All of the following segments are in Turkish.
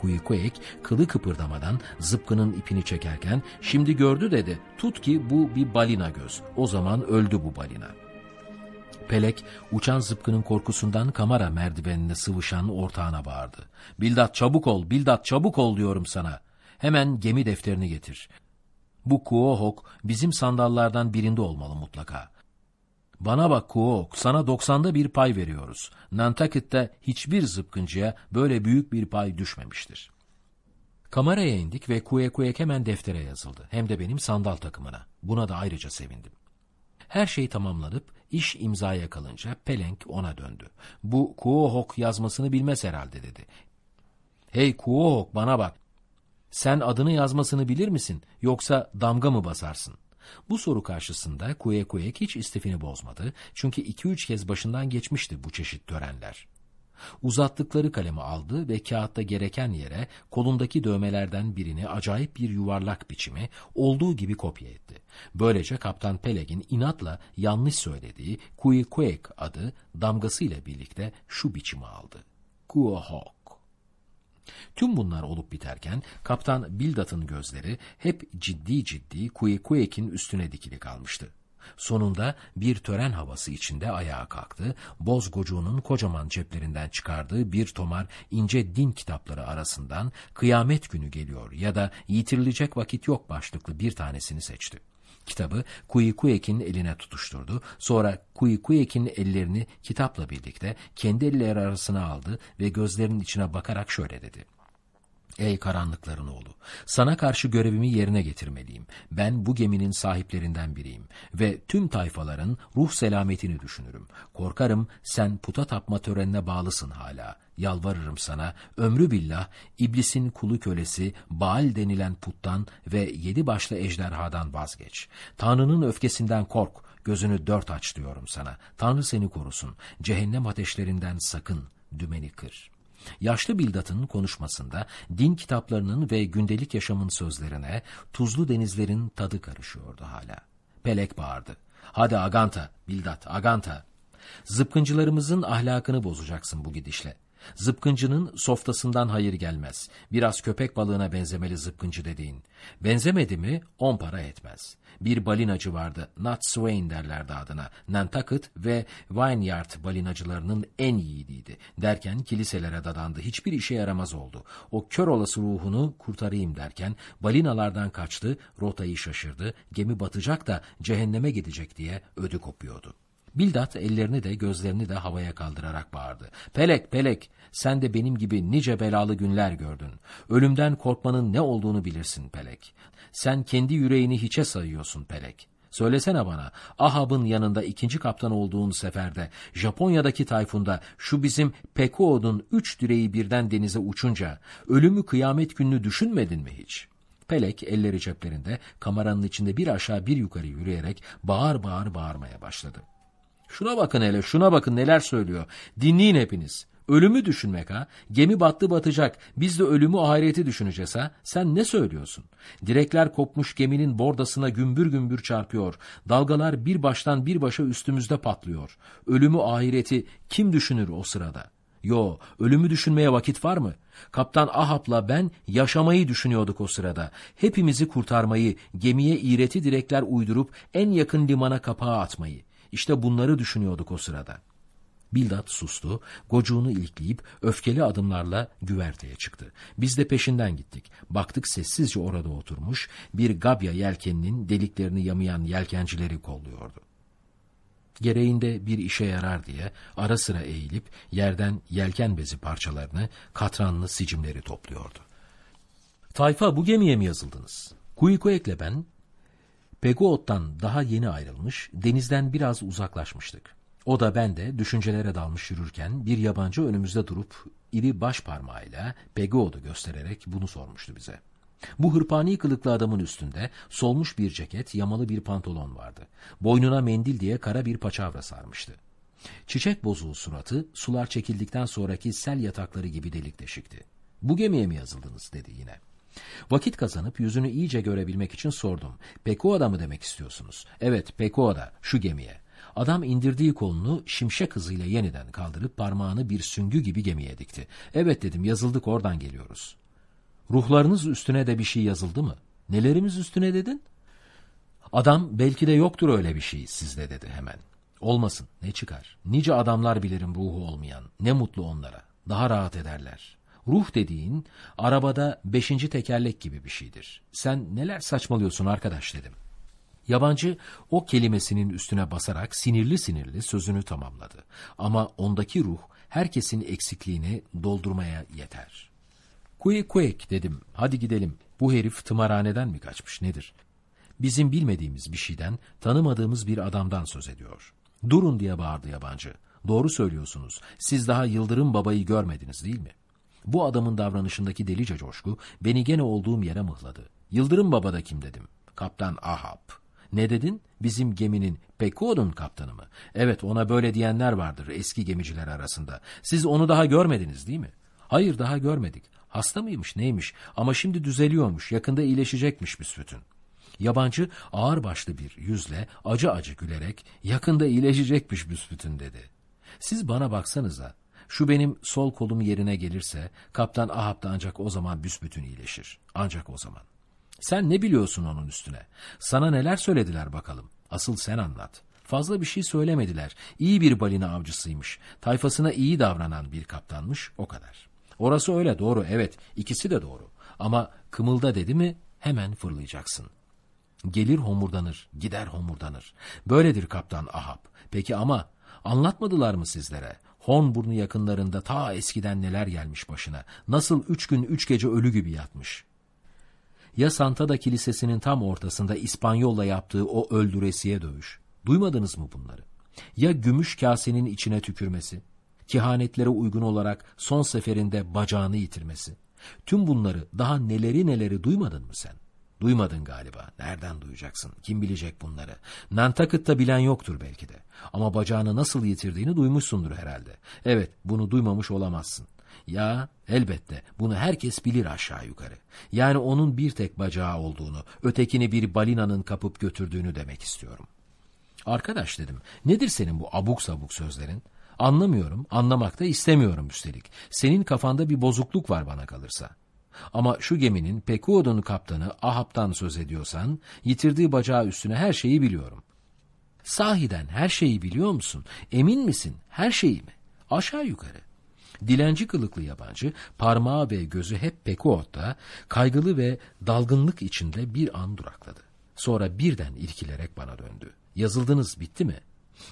Kuyukuek kılı kıpırdamadan zıpkının ipini çekerken şimdi gördü dedi. Tut ki bu bir balina göz. O zaman öldü bu balina. Pelek uçan zıpkının korkusundan kamera merdivenine sıvışan ortağına bağırdı. Bildat çabuk ol, Bildat çabuk ol diyorum sana. Hemen gemi defterini getir. Bu Kuohok bizim sandallardan birinde olmalı mutlaka. Bana bak Kuok, sana 90'da bir pay veriyoruz. Nantucket'te hiçbir zıpkıncıya böyle büyük bir pay düşmemiştir. Kameraya indik ve Kuye Kuyek hemen deftere yazıldı. Hem de benim sandal takımına. Buna da ayrıca sevindim. Her şey tamamlanıp iş imzaya kalınca Pelenk ona döndü. Bu Kuohok yazmasını bilmez herhalde dedi. Hey Kuohok bana bak. Sen adını yazmasını bilir misin yoksa damga mı basarsın? Bu soru karşısında Kuye Kuyek hiç istifini bozmadı çünkü iki üç kez başından geçmişti bu çeşit törenler. Uzattıkları kalemi aldı ve kağıtta gereken yere kolundaki dövmelerden birini acayip bir yuvarlak biçimi olduğu gibi kopya etti. Böylece Kaptan Peleg'in inatla yanlış söylediği Kuye adı damgasıyla birlikte şu biçimi aldı. Kuohok. Tüm bunlar olup biterken kaptan Bildat'ın gözleri hep ciddi ciddi Kuyekuek'in üstüne dikili kalmıştı. Sonunda bir tören havası içinde ayağa kalktı, boz gocuğunun kocaman ceplerinden çıkardığı bir tomar ince din kitapları arasından kıyamet günü geliyor ya da yitirilecek vakit yok başlıklı bir tanesini seçti. Kitabı Kuyikuek'in eline tutuşturdu. Sonra Kuyikuek'in ellerini kitapla birlikte kendi elleri arasına aldı ve gözlerinin içine bakarak şöyle dedi. Ey karanlıkların oğlu, sana karşı görevimi yerine getirmeliyim. Ben bu geminin sahiplerinden biriyim ve tüm tayfaların ruh selametini düşünürüm. Korkarım sen puta tapma törenine bağlısın hala. Yalvarırım sana, ömrü billah, iblisin kulu kölesi, Baal denilen puttan ve yedi başlı ejderhadan vazgeç. Tanrı'nın öfkesinden kork, gözünü dört aç diyorum sana. Tanrı seni korusun, cehennem ateşlerinden sakın, dümeni kır.'' Yaşlı Bildat'ın konuşmasında din kitaplarının ve gündelik yaşamın sözlerine tuzlu denizlerin tadı karışıyordu hala. Pelek bağırdı. Hadi Aganta, Bildat, Aganta. Zıpkıncılarımızın ahlakını bozacaksın bu gidişle. Zıpkıncının softasından hayır gelmez. Biraz köpek balığına benzemeli zıpkıncı dediğin. Benzemedi mi on para etmez. Bir balinacı vardı. Nat Swain derlerdi adına. Nantucket ve Vineyard balinacılarının en yiğidiydi. Derken kiliselere dadandı. Hiçbir işe yaramaz oldu. O kör olası ruhunu kurtarayım derken balinalardan kaçtı, rotayı şaşırdı. Gemi batacak da cehenneme gidecek diye ödü kopuyordu. Bildat ellerini de gözlerini de havaya kaldırarak bağırdı. Pelek, Pelek, sen de benim gibi nice belalı günler gördün. Ölümden korkmanın ne olduğunu bilirsin Pelek. Sen kendi yüreğini hiçe sayıyorsun Pelek. Söylesene bana, Ahab'ın yanında ikinci kaptan olduğun seferde, Japonya'daki tayfunda, şu bizim Pekuod'un üç direği birden denize uçunca, ölümü kıyamet gününü düşünmedin mi hiç?'' Pelek elleri ceplerinde kameranın içinde bir aşağı bir yukarı yürüyerek bağır bağır bağırmaya başladı. Şuna bakın hele, şuna bakın neler söylüyor. Dinleyin hepiniz. Ölümü düşünmek ha. Gemi battı batacak. Biz de ölümü ahireti düşüneceğiz ha. Sen ne söylüyorsun? Direkler kopmuş geminin bordasına gümbür gümbür çarpıyor. Dalgalar bir baştan bir başa üstümüzde patlıyor. Ölümü ahireti kim düşünür o sırada? Yo, ölümü düşünmeye vakit var mı? Kaptan Ahap'la ben yaşamayı düşünüyorduk o sırada. Hepimizi kurtarmayı, gemiye iğreti direkler uydurup en yakın limana kapağı atmayı. İşte bunları düşünüyorduk o sırada. Bildat sustu, gocuğunu ilkleyip öfkeli adımlarla güverteye çıktı. Biz de peşinden gittik. Baktık sessizce orada oturmuş, bir gabya yelkeninin deliklerini yamayan yelkencileri kolluyordu. Gereğinde bir işe yarar diye ara sıra eğilip yerden yelken bezi parçalarını, katranlı sicimleri topluyordu. Tayfa bu gemiye mi yazıldınız? Kuyukoek'le ben Pegoot'tan daha yeni ayrılmış, denizden biraz uzaklaşmıştık. O da ben de düşüncelere dalmış yürürken bir yabancı önümüzde durup iri baş parmağıyla Pegoot'u göstererek bunu sormuştu bize. Bu hırpani kılıklı adamın üstünde solmuş bir ceket, yamalı bir pantolon vardı. Boynuna mendil diye kara bir paçavra sarmıştı. Çiçek bozuğu suratı, sular çekildikten sonraki sel yatakları gibi delik deşikti. Bu gemiye mi yazıldınız dedi yine. Vakit kazanıp yüzünü iyice görebilmek için sordum. Pekoa'da mı demek istiyorsunuz? Evet, Pekoa'da, şu gemiye. Adam indirdiği kolunu şimşek hızıyla yeniden kaldırıp parmağını bir süngü gibi gemiye dikti. Evet dedim, yazıldık oradan geliyoruz. Ruhlarınız üstüne de bir şey yazıldı mı? Nelerimiz üstüne dedin? Adam belki de yoktur öyle bir şey sizde dedi hemen. Olmasın ne çıkar? Nice adamlar bilirim ruhu olmayan. Ne mutlu onlara. Daha rahat ederler. Ruh dediğin arabada beşinci tekerlek gibi bir şeydir. Sen neler saçmalıyorsun arkadaş dedim. Yabancı o kelimesinin üstüne basarak sinirli sinirli sözünü tamamladı. Ama ondaki ruh herkesin eksikliğini doldurmaya yeter. Quick quick dedim. Hadi gidelim. Bu herif tımarhaneden mi kaçmış nedir? Bizim bilmediğimiz bir şeyden, tanımadığımız bir adamdan söz ediyor. Durun diye bağırdı yabancı. Doğru söylüyorsunuz. Siz daha Yıldırım Baba'yı görmediniz değil mi? Bu adamın davranışındaki delice coşku beni gene olduğum yere mıhladı. Yıldırım Baba da kim dedim. Kaptan Ahab. Ne dedin? Bizim geminin Peko'nun kaptanı mı? Evet ona böyle diyenler vardır eski gemiciler arasında. Siz onu daha görmediniz değil mi? Hayır daha görmedik. Hasta mıymış neymiş ama şimdi düzeliyormuş yakında iyileşecekmiş büsbütün. Yabancı ağır başlı bir yüzle acı acı gülerek yakında iyileşecekmiş büsbütün dedi. Siz bana baksanıza şu benim sol kolum yerine gelirse kaptan Ahab da ancak o zaman büsbütün iyileşir. Ancak o zaman. Sen ne biliyorsun onun üstüne? Sana neler söylediler bakalım. Asıl sen anlat. Fazla bir şey söylemediler. İyi bir balina avcısıymış. Tayfasına iyi davranan bir kaptanmış o kadar. Orası öyle doğru evet ikisi de doğru. Ama kımılda dedi mi hemen fırlayacaksın. Gelir homurdanır, gider homurdanır. Böyledir kaptan Ahab. Peki ama anlatmadılar mı sizlere? Hornburnu yakınlarında ta eskiden neler gelmiş başına. Nasıl üç gün üç gece ölü gibi yatmış. Ya Santada Kilisesi'nin tam ortasında İspanyolla yaptığı o öldüresiye dövüş. Duymadınız mı bunları? Ya gümüş kasenin içine tükürmesi? Kehanetlere uygun olarak son seferinde bacağını yitirmesi? Tüm bunları daha neleri neleri duymadın mı sen? Duymadın galiba. Nereden duyacaksın? Kim bilecek bunları? Nantakıt'ta bilen yoktur belki de. Ama bacağını nasıl yitirdiğini duymuşsundur herhalde. Evet, bunu duymamış olamazsın. Ya elbette bunu herkes bilir aşağı yukarı. Yani onun bir tek bacağı olduğunu, ötekini bir balinanın kapıp götürdüğünü demek istiyorum. Arkadaş dedim, nedir senin bu abuk sabuk sözlerin? Anlamıyorum, anlamak da istemiyorum üstelik. Senin kafanda bir bozukluk var bana kalırsa. Ama şu geminin Pekuod'un kaptanı Ahab'tan söz ediyorsan, yitirdiği bacağı üstüne her şeyi biliyorum. Sahiden her şeyi biliyor musun? Emin misin? Her şeyi mi? Aşağı yukarı. Dilenci kılıklı yabancı parmağı ve gözü hep Pekuot'ta kaygılı ve dalgınlık içinde bir an durakladı. Sonra birden irkilerek bana döndü. Yazıldınız bitti mi?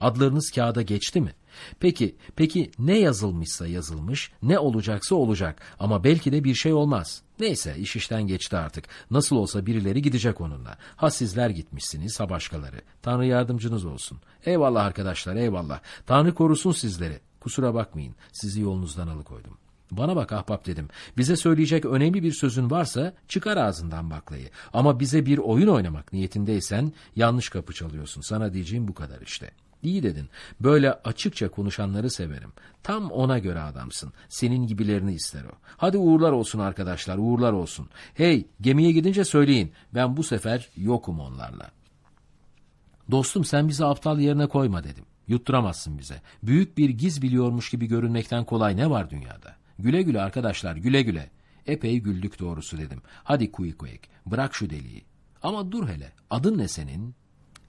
Adlarınız kağıda geçti mi? Peki, peki ne yazılmışsa yazılmış, ne olacaksa olacak ama belki de bir şey olmaz. Neyse iş işten geçti artık. Nasıl olsa birileri gidecek onunla. Ha sizler gitmişsiniz ha başkaları. Tanrı yardımcınız olsun. Eyvallah arkadaşlar eyvallah. Tanrı korusun sizleri. Kusura bakmayın sizi yolunuzdan alıkoydum. Bana bak ahbap dedim. Bize söyleyecek önemli bir sözün varsa çıkar ağzından baklayı. Ama bize bir oyun oynamak niyetindeysen yanlış kapı çalıyorsun. Sana diyeceğim bu kadar işte.'' İyi dedin. Böyle açıkça konuşanları severim. Tam ona göre adamsın. Senin gibilerini ister o. Hadi uğurlar olsun arkadaşlar, uğurlar olsun. Hey, gemiye gidince söyleyin. Ben bu sefer yokum onlarla. Dostum sen bizi aptal yerine koyma dedim. Yutturamazsın bize. Büyük bir giz biliyormuş gibi görünmekten kolay ne var dünyada? Güle güle arkadaşlar, güle güle. Epey güldük doğrusu dedim. Hadi kuyuk, bırak şu deliği. Ama dur hele, adın ne senin?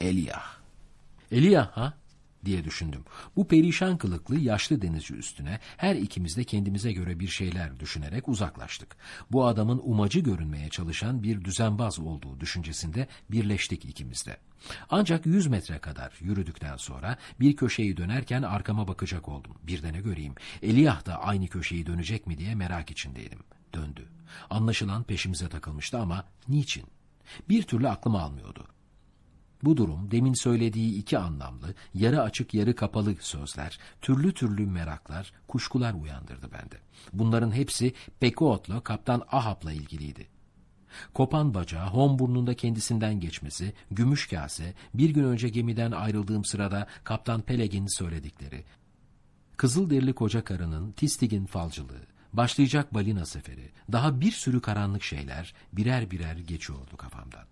Eliyah. Elia ha? diye düşündüm. Bu perişan kılıklı yaşlı denizci üstüne her ikimiz de kendimize göre bir şeyler düşünerek uzaklaştık. Bu adamın umacı görünmeye çalışan bir düzenbaz olduğu düşüncesinde birleştik ikimiz de. Ancak yüz metre kadar yürüdükten sonra bir köşeyi dönerken arkama bakacak oldum. Bir de ne göreyim, Eliyah da aynı köşeyi dönecek mi diye merak içindeydim. Döndü. Anlaşılan peşimize takılmıştı ama niçin? Bir türlü aklım almıyordu. Bu durum demin söylediği iki anlamlı, yarı açık yarı kapalı sözler, türlü türlü meraklar, kuşkular uyandırdı bende. Bunların hepsi Pekuot'la Kaptan Ahab'la ilgiliydi. Kopan bacağı, hom burnunda kendisinden geçmesi, gümüş kase, bir gün önce gemiden ayrıldığım sırada Kaptan Peleg'in söyledikleri, Kızılderili koca karının Tistig'in falcılığı, başlayacak balina seferi, daha bir sürü karanlık şeyler birer birer geçiyordu kafamdan.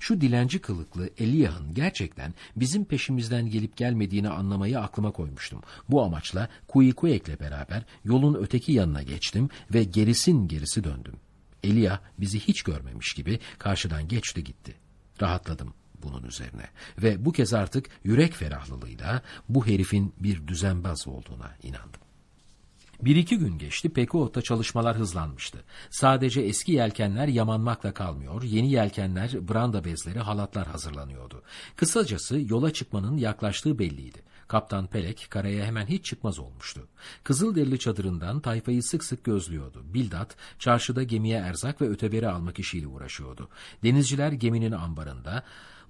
Şu dilenci kılıklı Eliyah'ın gerçekten bizim peşimizden gelip gelmediğini anlamayı aklıma koymuştum. Bu amaçla Kuikuek'le beraber yolun öteki yanına geçtim ve gerisin gerisi döndüm. Elia bizi hiç görmemiş gibi karşıdan geçti gitti. Rahatladım bunun üzerine ve bu kez artık yürek ferahlılığıyla bu herifin bir düzenbaz olduğuna inandım. Bir iki gün geçti, Pekuot'ta çalışmalar hızlanmıştı. Sadece eski yelkenler yamanmakla kalmıyor, yeni yelkenler, branda bezleri, halatlar hazırlanıyordu. Kısacası yola çıkmanın yaklaştığı belliydi. Kaptan Pelek karaya hemen hiç çıkmaz olmuştu. Kızılderili çadırından tayfayı sık sık gözlüyordu. Bildat çarşıda gemiye erzak ve öteberi almak işiyle uğraşıyordu. Denizciler geminin ambarında,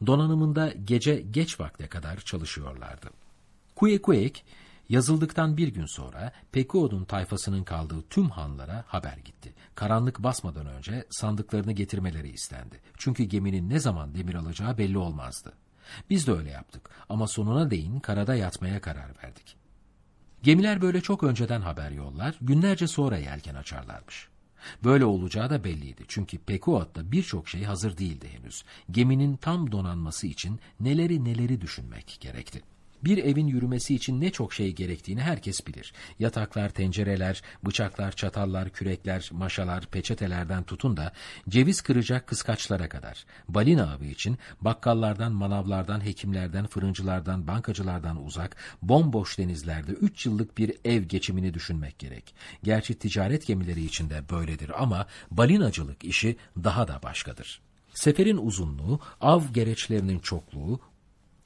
donanımında gece geç vakte kadar çalışıyorlardı. Kuyekuek yazıldıktan bir gün sonra Pekuod'un tayfasının kaldığı tüm hanlara haber gitti. Karanlık basmadan önce sandıklarını getirmeleri istendi. Çünkü geminin ne zaman demir alacağı belli olmazdı. Biz de öyle yaptık ama sonuna değin karada yatmaya karar verdik. Gemiler böyle çok önceden haber yollar, günlerce sonra yelken açarlarmış. Böyle olacağı da belliydi çünkü Pekuat'ta birçok şey hazır değildi henüz. Geminin tam donanması için neleri neleri düşünmek gerekti. Bir evin yürümesi için ne çok şey gerektiğini herkes bilir. Yataklar, tencereler, bıçaklar, çatallar, kürekler, maşalar, peçetelerden tutun da ceviz kıracak kıskaçlara kadar. Balina avı için bakkallardan, manavlardan, hekimlerden, fırıncılardan, bankacılardan uzak, bomboş denizlerde üç yıllık bir ev geçimini düşünmek gerek. Gerçi ticaret gemileri için de böyledir ama balinacılık işi daha da başkadır. Seferin uzunluğu, av gereçlerinin çokluğu,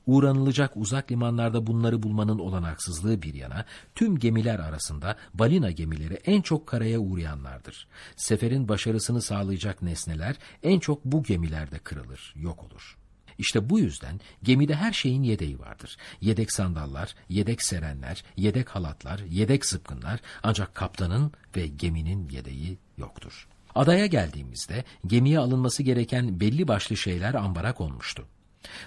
Uğranılacak uzak limanlarda bunları bulmanın olanaksızlığı bir yana, tüm gemiler arasında balina gemileri en çok karaya uğrayanlardır. Seferin başarısını sağlayacak nesneler en çok bu gemilerde kırılır, yok olur. İşte bu yüzden gemide her şeyin yedeği vardır. Yedek sandallar, yedek serenler, yedek halatlar, yedek zıpkınlar ancak kaptanın ve geminin yedeği yoktur. Adaya geldiğimizde gemiye alınması gereken belli başlı şeyler ambara konmuştu.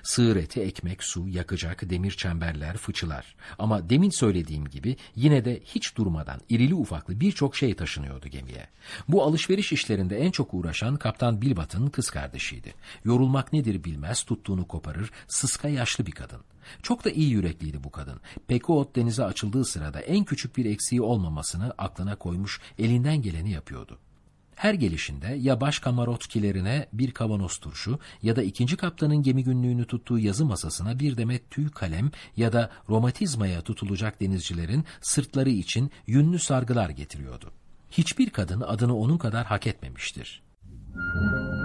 Sığır eti, ekmek, su, yakacak, demir çemberler, fıçılar. Ama demin söylediğim gibi yine de hiç durmadan irili ufaklı birçok şey taşınıyordu gemiye. Bu alışveriş işlerinde en çok uğraşan Kaptan Bilbat'ın kız kardeşiydi. Yorulmak nedir bilmez, tuttuğunu koparır, sıska yaşlı bir kadın. Çok da iyi yürekliydi bu kadın. Pekuot denize açıldığı sırada en küçük bir eksiği olmamasını aklına koymuş, elinden geleni yapıyordu. Her gelişinde ya baş kamarotkilerine bir kavanoz turşu ya da ikinci kaptanın gemi günlüğünü tuttuğu yazı masasına bir demet tüy kalem ya da romatizmaya tutulacak denizcilerin sırtları için yünlü sargılar getiriyordu. Hiçbir kadın adını onun kadar hak etmemiştir. Müzik